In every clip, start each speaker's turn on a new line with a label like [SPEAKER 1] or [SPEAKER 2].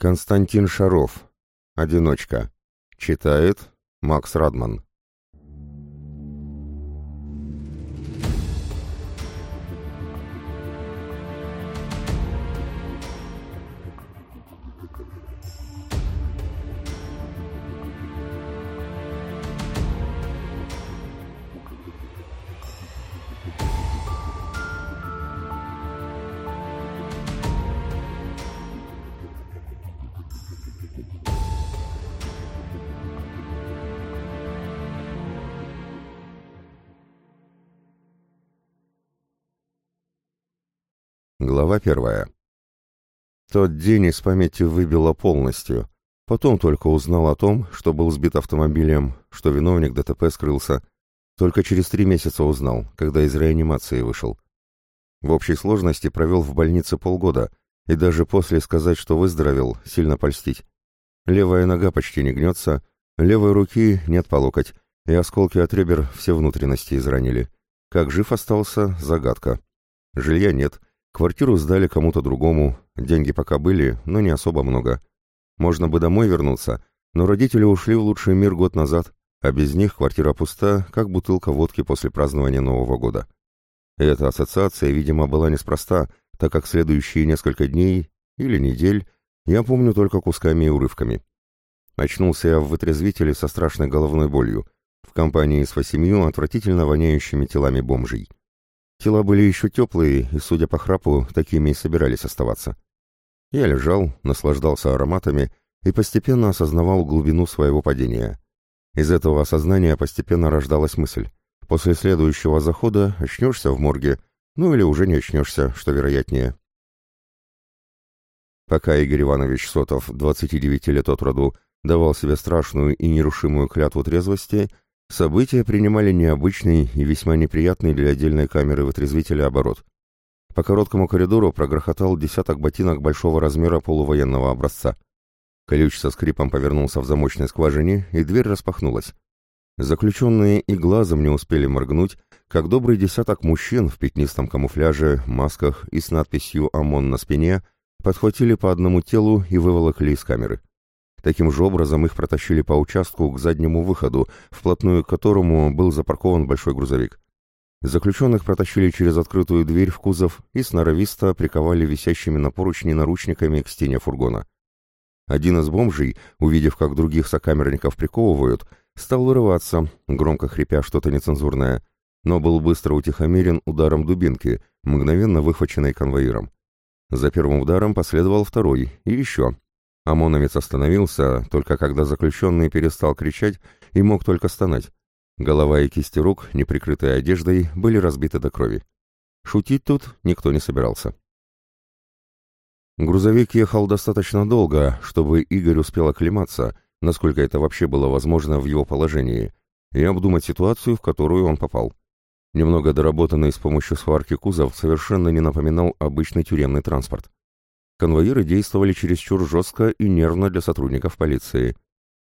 [SPEAKER 1] Константин Шаров. Одиночка. Читает Макс Радман. Глава первая. Тот день из памяти выбило полностью. Потом только узнал о том, что был сбит автомобилем, что виновник ДТП скрылся. Только через три месяца узнал, когда из реанимации вышел. В общей сложности провел в больнице полгода, и даже после сказать, что выздоровел, сильно польстить. Левая нога почти не гнется, левой руки нет по локоть, и осколки от ребер все внутренности изранили. Как жив остался — загадка. Жилья нет — Квартиру сдали кому-то другому, деньги пока были, но не особо много. Можно бы домой вернуться, но родители ушли в лучший мир год назад, а без них квартира пуста, как бутылка водки после празднования Нового года. И эта ассоциация, видимо, была неспроста, так как следующие несколько дней или недель я помню только кусками и урывками. Очнулся я в вытрезвителе со страшной головной болью, в компании с восемью отвратительно воняющими телами бомжей. Тела были еще теплые, и, судя по храпу, такими и собирались оставаться. Я лежал, наслаждался ароматами и постепенно осознавал глубину своего падения. Из этого осознания постепенно рождалась мысль. После следующего захода очнешься в морге, ну или уже не очнешься, что вероятнее. Пока Игорь Иванович Сотов, 29 лет от роду, давал себе страшную и нерушимую клятву трезвости, События принимали необычный и весьма неприятный для отдельной камеры вытрезвителя оборот. По короткому коридору прогрохотал десяток ботинок большого размера полувоенного образца. Ключ со скрипом повернулся в замочной скважине, и дверь распахнулась. Заключенные и глазом не успели моргнуть, как добрый десяток мужчин в пятнистом камуфляже, масках и с надписью «ОМОН» на спине подхватили по одному телу и выволокли из камеры. Таким же образом их протащили по участку к заднему выходу, вплотную к которому был запаркован большой грузовик. Заключенных протащили через открытую дверь в кузов и сноровисто приковали висящими на поручни наручниками к стене фургона. Один из бомжей, увидев, как других сокамерников приковывают, стал вырываться, громко хрипя что-то нецензурное, но был быстро утихомирен ударом дубинки, мгновенно выхваченной конвоиром. За первым ударом последовал второй, и еще, ОМОНовец остановился, только когда заключенный перестал кричать и мог только стонать. Голова и кисти рук, не прикрытые одеждой, были разбиты до крови. Шутить тут никто не собирался. Грузовик ехал достаточно долго, чтобы Игорь успел оклематься, насколько это вообще было возможно в его положении, и обдумать ситуацию, в которую он попал. Немного доработанный с помощью сварки кузов совершенно не напоминал обычный тюремный транспорт. Конвоиры действовали чересчур жестко и нервно для сотрудников полиции.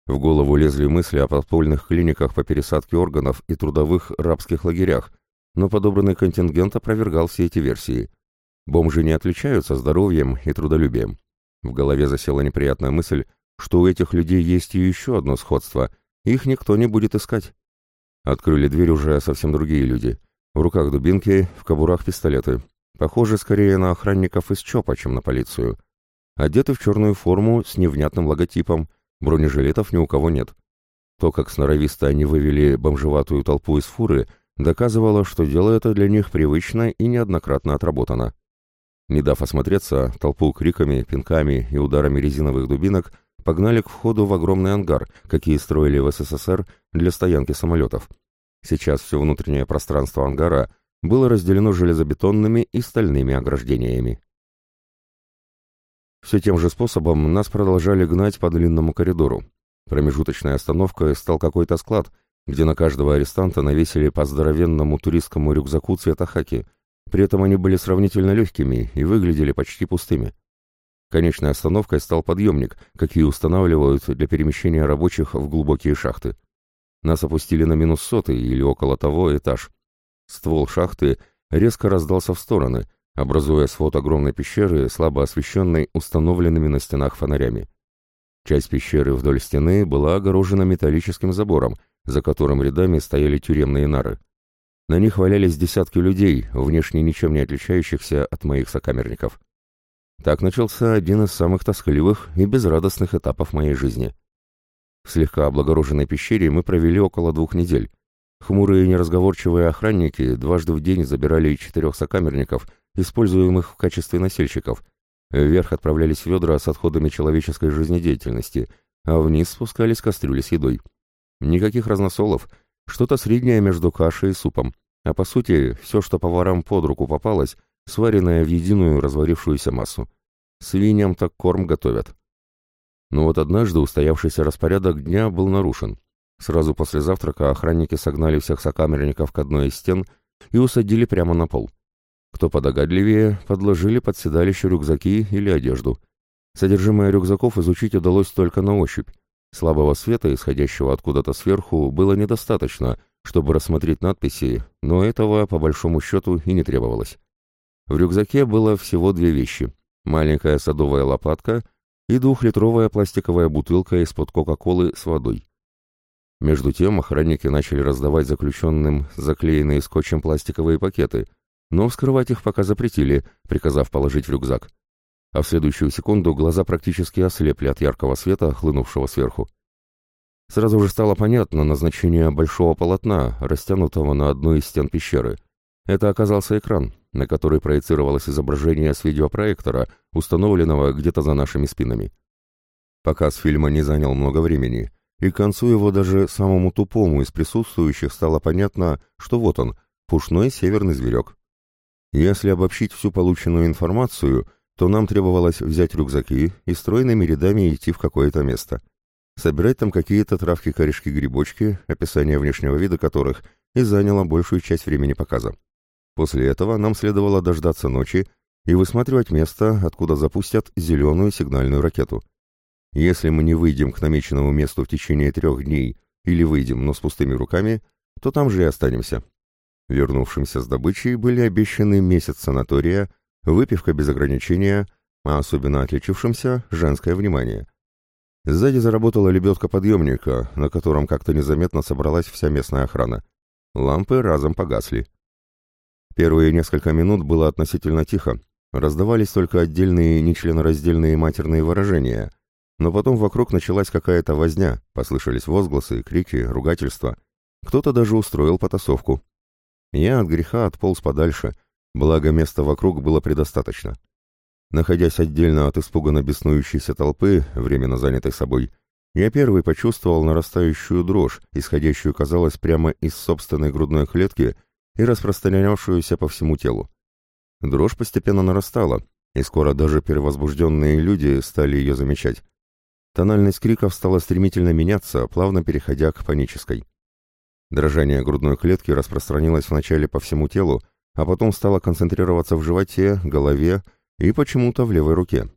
[SPEAKER 1] В голову лезли мысли о подпольных клиниках по пересадке органов и трудовых рабских лагерях, но подобранный контингент опровергал все эти версии. Бомжи не отличаются здоровьем и трудолюбием. В голове засела неприятная мысль, что у этих людей есть и еще одно сходство, их никто не будет искать. Открыли дверь уже совсем другие люди. В руках дубинки, в кобурах пистолеты. Похоже скорее на охранников из ЧОПа, чем на полицию. Одеты в черную форму с невнятным логотипом, бронежилетов ни у кого нет. То, как сноровисто они вывели бомжеватую толпу из фуры, доказывало, что дело это для них привычно и неоднократно отработано. Не дав осмотреться, толпу криками, пинками и ударами резиновых дубинок погнали к входу в огромный ангар, какие строили в СССР для стоянки самолетов. Сейчас все внутреннее пространство ангара было разделено железобетонными и стальными ограждениями. Все тем же способом нас продолжали гнать по длинному коридору. Промежуточной остановкой стал какой-то склад, где на каждого арестанта навесили по здоровенному туристскому рюкзаку цвета хаки, при этом они были сравнительно легкими и выглядели почти пустыми. Конечной остановкой стал подъемник, какие устанавливают для перемещения рабочих в глубокие шахты. Нас опустили на минус сотый или около того этаж. Ствол шахты резко раздался в стороны, образуя свод огромной пещеры, слабо освещенной установленными на стенах фонарями. Часть пещеры вдоль стены была огорожена металлическим забором, за которым рядами стояли тюремные нары. На них валялись десятки людей, внешне ничем не отличающихся от моих сокамерников. Так начался один из самых тоскливых и безрадостных этапов моей жизни. В слегка облагороженной пещере мы провели около двух недель. Хмурые неразговорчивые охранники дважды в день забирали четырех сокамерников, используемых в качестве носильщиков. Вверх отправлялись ведра с отходами человеческой жизнедеятельности, а вниз спускались кастрюли с едой. Никаких разносолов, что-то среднее между кашей и супом. А по сути, все, что поварам под руку попалось, сваренное в единую разварившуюся массу. Свиньям так корм готовят. Но вот однажды устоявшийся распорядок дня был нарушен. Сразу после завтрака охранники согнали всех сокамерников к одной из стен и усадили прямо на пол. Кто подогадливее, подложили под седалище рюкзаки или одежду. Содержимое рюкзаков изучить удалось только на ощупь. Слабого света, исходящего откуда-то сверху, было недостаточно, чтобы рассмотреть надписи, но этого, по большому счету, и не требовалось. В рюкзаке было всего две вещи – маленькая садовая лопатка и двухлитровая пластиковая бутылка из-под Кока-Колы с водой. Между тем охранники начали раздавать заключенным заклеенные скотчем пластиковые пакеты, но вскрывать их пока запретили, приказав положить в рюкзак а в следующую секунду глаза практически ослепли от яркого света, хлынувшего сверху. Сразу же стало понятно назначение большого полотна, растянутого на одной из стен пещеры. Это оказался экран, на который проецировалось изображение с видеопроектора, установленного где-то за нашими спинами. Показ фильма не занял много времени, и к концу его даже самому тупому из присутствующих стало понятно, что вот он, пушной северный зверек. Если обобщить всю полученную информацию – то нам требовалось взять рюкзаки и стройными рядами идти в какое-то место. Собирать там какие-то травки, корешки, грибочки, описание внешнего вида которых и заняло большую часть времени показа. После этого нам следовало дождаться ночи и высматривать место, откуда запустят зеленую сигнальную ракету. Если мы не выйдем к намеченному месту в течение трех дней или выйдем, но с пустыми руками, то там же и останемся. Вернувшимся с добычей были обещаны месяц санатория выпивка без ограничения, а особенно отличившимся – женское внимание. Сзади заработала лебедка подъемника, на котором как-то незаметно собралась вся местная охрана. Лампы разом погасли. Первые несколько минут было относительно тихо, раздавались только отдельные нечленораздельные матерные выражения, но потом вокруг началась какая-то возня, послышались возгласы, крики, ругательства. Кто-то даже устроил потасовку. Я от греха отполз подальше – благо места вокруг было предостаточно. Находясь отдельно от испуганно беснующейся толпы, временно занятой собой, я первый почувствовал нарастающую дрожь, исходящую, казалось, прямо из собственной грудной клетки и распространявшуюся по всему телу. Дрожь постепенно нарастала, и скоро даже перевозбужденные люди стали ее замечать. Тональность криков стала стремительно меняться, плавно переходя к панической. Дрожание грудной клетки распространилось вначале по всему телу, а потом стала концентрироваться в животе, голове и почему-то в левой руке.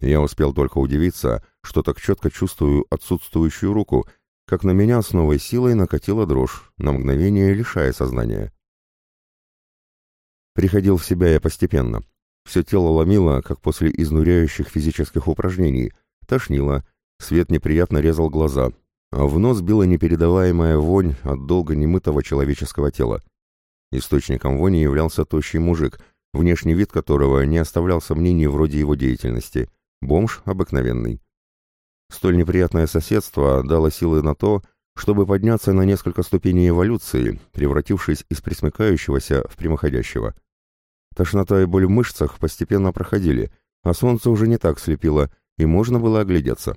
[SPEAKER 1] Я успел только удивиться, что так четко чувствую отсутствующую руку, как на меня с новой силой накатила дрожь, на мгновение лишая сознания. Приходил в себя я постепенно. Все тело ломило, как после изнуряющих физических упражнений, тошнило, свет неприятно резал глаза, а в нос била непередаваемая вонь от долго немытого человеческого тела. Источником вони являлся тощий мужик, внешний вид которого не оставлял сомнений вроде его деятельности. Бомж обыкновенный. Столь неприятное соседство дало силы на то, чтобы подняться на несколько ступеней эволюции, превратившись из присмыкающегося в прямоходящего. Тошнота и боль в мышцах постепенно проходили, а солнце уже не так слепило, и можно было оглядеться.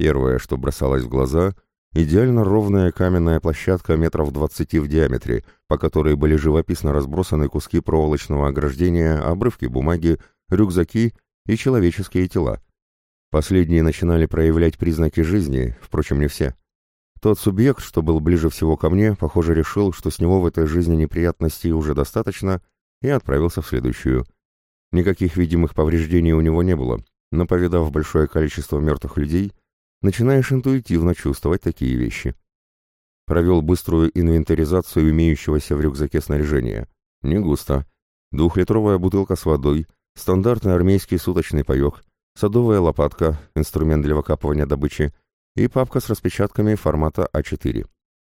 [SPEAKER 1] Первое, что бросалось в глаза — Идеально ровная каменная площадка метров двадцати в диаметре, по которой были живописно разбросаны куски проволочного ограждения, обрывки бумаги, рюкзаки и человеческие тела. Последние начинали проявлять признаки жизни, впрочем, не все. Тот субъект, что был ближе всего ко мне, похоже, решил, что с него в этой жизни неприятностей уже достаточно, и отправился в следующую. Никаких видимых повреждений у него не было, но, повидав большое количество мертвых людей, начинаешь интуитивно чувствовать такие вещи. Провел быструю инвентаризацию имеющегося в рюкзаке снаряжения. Не густо. двухлитровая бутылка с водой, стандартный армейский суточный паек, садовая лопатка, инструмент для выкапывания добычи и папка с распечатками формата А4.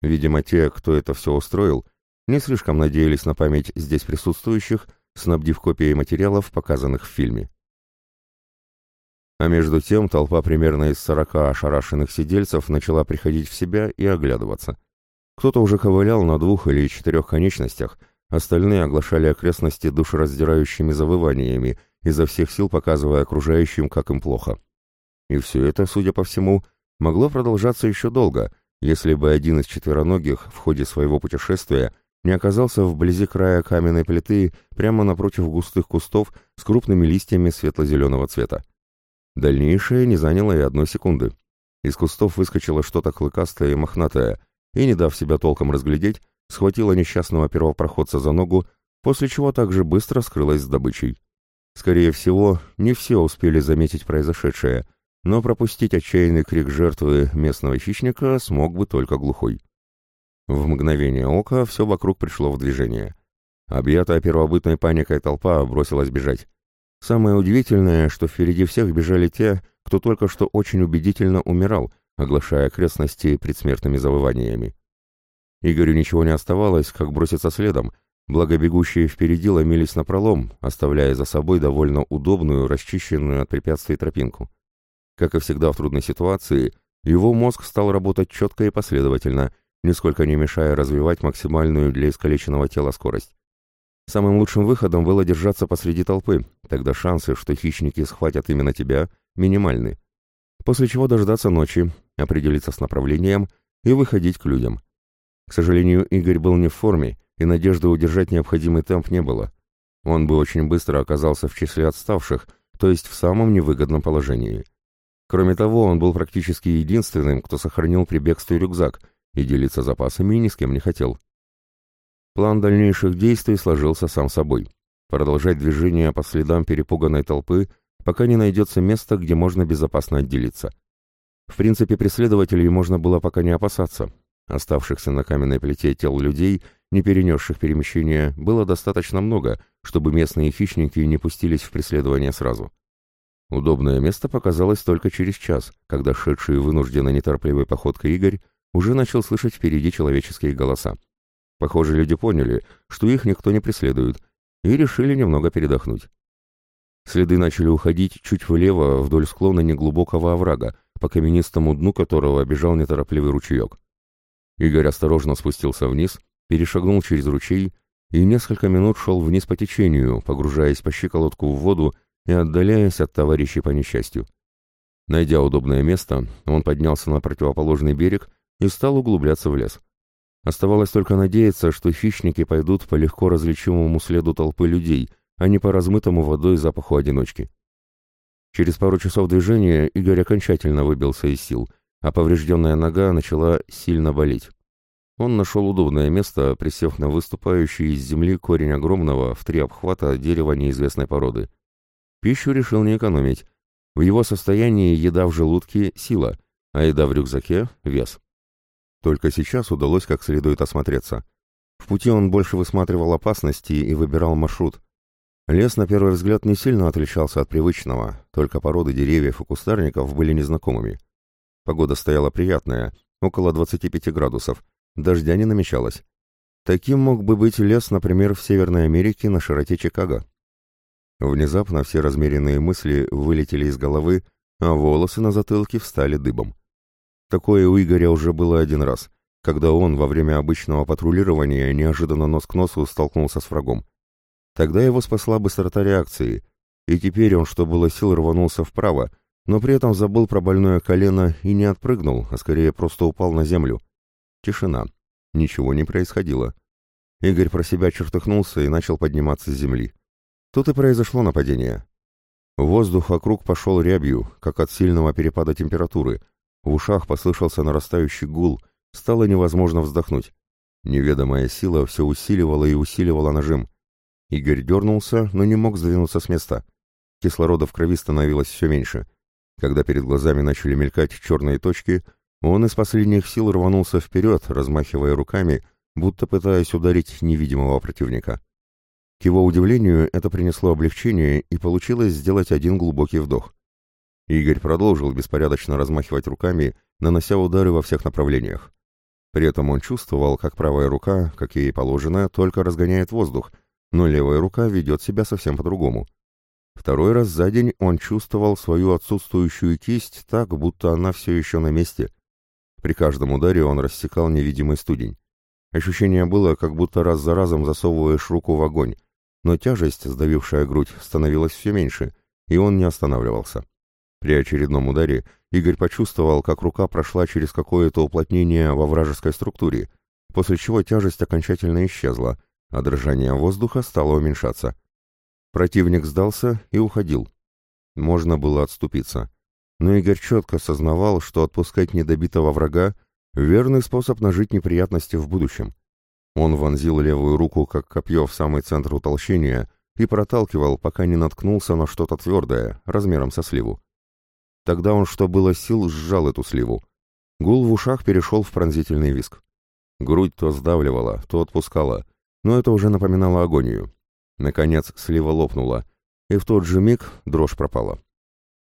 [SPEAKER 1] Видимо, те, кто это все устроил, не слишком надеялись на память здесь присутствующих, снабдив копией материалов, показанных в фильме. А между тем толпа примерно из сорока ошарашенных сидельцев начала приходить в себя и оглядываться. Кто-то уже ковылял на двух или четырех конечностях, остальные оглашали окрестности душераздирающими завываниями, изо всех сил показывая окружающим, как им плохо. И все это, судя по всему, могло продолжаться еще долго, если бы один из четвероногих в ходе своего путешествия не оказался вблизи края каменной плиты прямо напротив густых кустов с крупными листьями светло-зеленого цвета. Дальнейшее не заняло и одной секунды. Из кустов выскочило что-то клыкастое и мохнатое, и, не дав себя толком разглядеть, схватило несчастного первопроходца за ногу, после чего также быстро скрылась с добычей. Скорее всего, не все успели заметить произошедшее, но пропустить отчаянный крик жертвы местного хищника смог бы только глухой. В мгновение ока все вокруг пришло в движение. Объятая первобытной паникой толпа бросилась бежать. Самое удивительное, что впереди всех бежали те, кто только что очень убедительно умирал, оглашая окрестности предсмертными завываниями. Игорю ничего не оставалось, как броситься следом, благо бегущие впереди ломились на пролом, оставляя за собой довольно удобную, расчищенную от препятствий тропинку. Как и всегда в трудной ситуации, его мозг стал работать четко и последовательно, нисколько не мешая развивать максимальную для искалеченного тела скорость. Самым лучшим выходом было держаться посреди толпы, тогда шансы, что хищники схватят именно тебя, минимальны. После чего дождаться ночи, определиться с направлением и выходить к людям. К сожалению, Игорь был не в форме, и надежды удержать необходимый темп не было. Он бы очень быстро оказался в числе отставших, то есть в самом невыгодном положении. Кроме того, он был практически единственным, кто сохранил при бегстве рюкзак, и делиться запасами ни с кем не хотел. План дальнейших действий сложился сам собой. Продолжать движение по следам перепуганной толпы, пока не найдется место, где можно безопасно отделиться. В принципе, преследователей можно было пока не опасаться. Оставшихся на каменной плите тел людей, не перенесших перемещения, было достаточно много, чтобы местные хищники не пустились в преследование сразу. Удобное место показалось только через час, когда шедший вынужденно неторопливой походкой Игорь уже начал слышать впереди человеческие голоса. Похоже, люди поняли, что их никто не преследует, и решили немного передохнуть. Следы начали уходить чуть влево вдоль склона неглубокого оврага, по каменистому дну которого бежал неторопливый ручеек. Игорь осторожно спустился вниз, перешагнул через ручей и несколько минут шел вниз по течению, погружаясь по щиколотку в воду и отдаляясь от товарищей по несчастью. Найдя удобное место, он поднялся на противоположный берег и стал углубляться в лес. Оставалось только надеяться, что хищники пойдут по легко различимому следу толпы людей, а не по размытому водой запаху одиночки. Через пару часов движения Игорь окончательно выбился из сил, а поврежденная нога начала сильно болеть. Он нашел удобное место, присев на выступающий из земли корень огромного в три обхвата дерева неизвестной породы. Пищу решил не экономить. В его состоянии еда в желудке – сила, а еда в рюкзаке – вес. Только сейчас удалось как следует осмотреться. В пути он больше высматривал опасности и выбирал маршрут. Лес, на первый взгляд, не сильно отличался от привычного, только породы деревьев и кустарников были незнакомыми. Погода стояла приятная, около 25 градусов, дождя не намечалось. Таким мог бы быть лес, например, в Северной Америке на широте Чикаго. Внезапно все размеренные мысли вылетели из головы, а волосы на затылке встали дыбом. Такое у Игоря уже было один раз, когда он во время обычного патрулирования неожиданно нос к носу столкнулся с врагом. Тогда его спасла быстрота реакции, и теперь он, что было сил, рванулся вправо, но при этом забыл про больное колено и не отпрыгнул, а скорее просто упал на землю. Тишина. Ничего не происходило. Игорь про себя чертыхнулся и начал подниматься с земли. Тут и произошло нападение. Воздух вокруг пошел рябью, как от сильного перепада температуры, в ушах послышался нарастающий гул, стало невозможно вздохнуть. Неведомая сила все усиливала и усиливала нажим. Игорь дернулся, но не мог сдвинуться с места. Кислорода в крови становилось все меньше. Когда перед глазами начали мелькать черные точки, он из последних сил рванулся вперед, размахивая руками, будто пытаясь ударить невидимого противника. К его удивлению, это принесло облегчение и получилось сделать один глубокий вдох. Игорь продолжил беспорядочно размахивать руками, нанося удары во всех направлениях. При этом он чувствовал, как правая рука, как ей положено, только разгоняет воздух, но левая рука ведет себя совсем по-другому. Второй раз за день он чувствовал свою отсутствующую кисть так, будто она все еще на месте. При каждом ударе он рассекал невидимый студень. Ощущение было, как будто раз за разом засовываешь руку в огонь, но тяжесть, сдавившая грудь, становилась все меньше, и он не останавливался. При очередном ударе Игорь почувствовал, как рука прошла через какое-то уплотнение во вражеской структуре, после чего тяжесть окончательно исчезла, а дрожание воздуха стало уменьшаться. Противник сдался и уходил. Можно было отступиться. Но Игорь четко осознавал, что отпускать недобитого врага — верный способ нажить неприятности в будущем. Он вонзил левую руку, как копье, в самый центр утолщения и проталкивал, пока не наткнулся на что-то твердое, размером со сливу. Тогда он, что было сил, сжал эту сливу. Гул в ушах перешел в пронзительный виск. Грудь то сдавливала, то отпускала, но это уже напоминало агонию. Наконец слива лопнула, и в тот же миг дрожь пропала.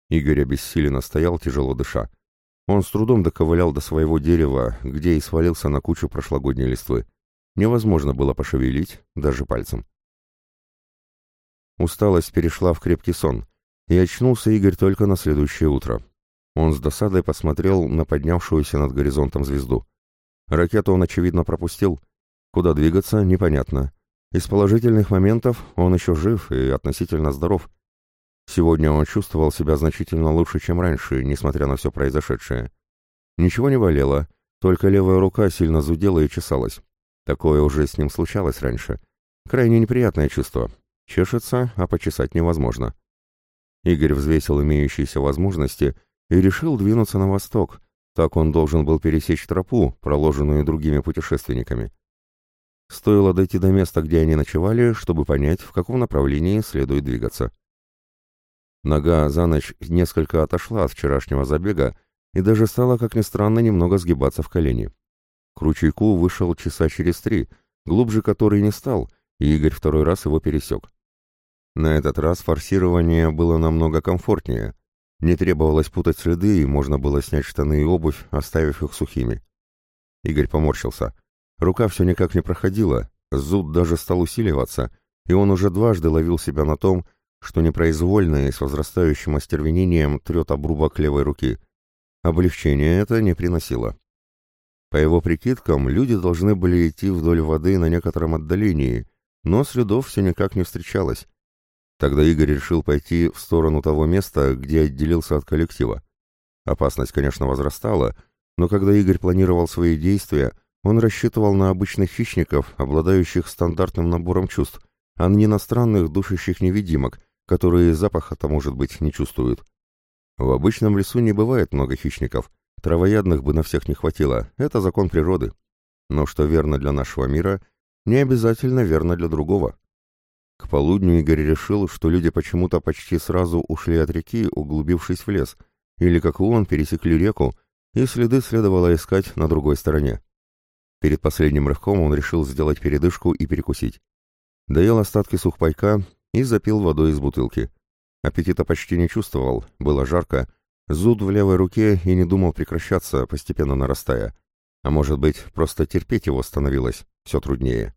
[SPEAKER 1] Игорь обессиленно стоял, тяжело дыша. Он с трудом доковылял до своего дерева, где и свалился на кучу прошлогодней листвы. Невозможно было пошевелить даже пальцем. Усталость перешла в крепкий сон, и очнулся Игорь только на следующее утро. Он с досадой посмотрел на поднявшуюся над горизонтом звезду. Ракету он, очевидно, пропустил. Куда двигаться, непонятно. Из положительных моментов он еще жив и относительно здоров. Сегодня он чувствовал себя значительно лучше, чем раньше, несмотря на все произошедшее. Ничего не болело, только левая рука сильно зудела и чесалась. Такое уже с ним случалось раньше. Крайне неприятное чувство. Чешется, а почесать невозможно. Игорь взвесил имеющиеся возможности и решил двинуться на восток, так он должен был пересечь тропу, проложенную другими путешественниками. Стоило дойти до места, где они ночевали, чтобы понять, в каком направлении следует двигаться. Нога за ночь несколько отошла от вчерашнего забега и даже стала, как ни странно, немного сгибаться в колени. К ручейку вышел часа через три, глубже который не стал, и Игорь второй раз его пересек. На этот раз форсирование было намного комфортнее. Не требовалось путать следы, и можно было снять штаны и обувь, оставив их сухими. Игорь поморщился. Рука все никак не проходила, зуд даже стал усиливаться, и он уже дважды ловил себя на том, что непроизвольно и с возрастающим остервенением трет обрубок левой руки. Облегчение это не приносило. По его прикидкам, люди должны были идти вдоль воды на некотором отдалении, но следов все никак не встречалось, Тогда Игорь решил пойти в сторону того места, где отделился от коллектива. Опасность, конечно, возрастала, но когда Игорь планировал свои действия, он рассчитывал на обычных хищников, обладающих стандартным набором чувств, а не на странных душащих невидимок, которые запаха-то, может быть, не чувствуют. В обычном лесу не бывает много хищников, травоядных бы на всех не хватило, это закон природы. Но что верно для нашего мира, не обязательно верно для другого. К полудню Игорь решил, что люди почему-то почти сразу ушли от реки, углубившись в лес, или, как и он, пересекли реку, и следы следовало искать на другой стороне. Перед последним рывком он решил сделать передышку и перекусить. Доел остатки сухпайка и запил водой из бутылки. Аппетита почти не чувствовал, было жарко, зуд в левой руке и не думал прекращаться, постепенно нарастая. А может быть, просто терпеть его становилось все труднее.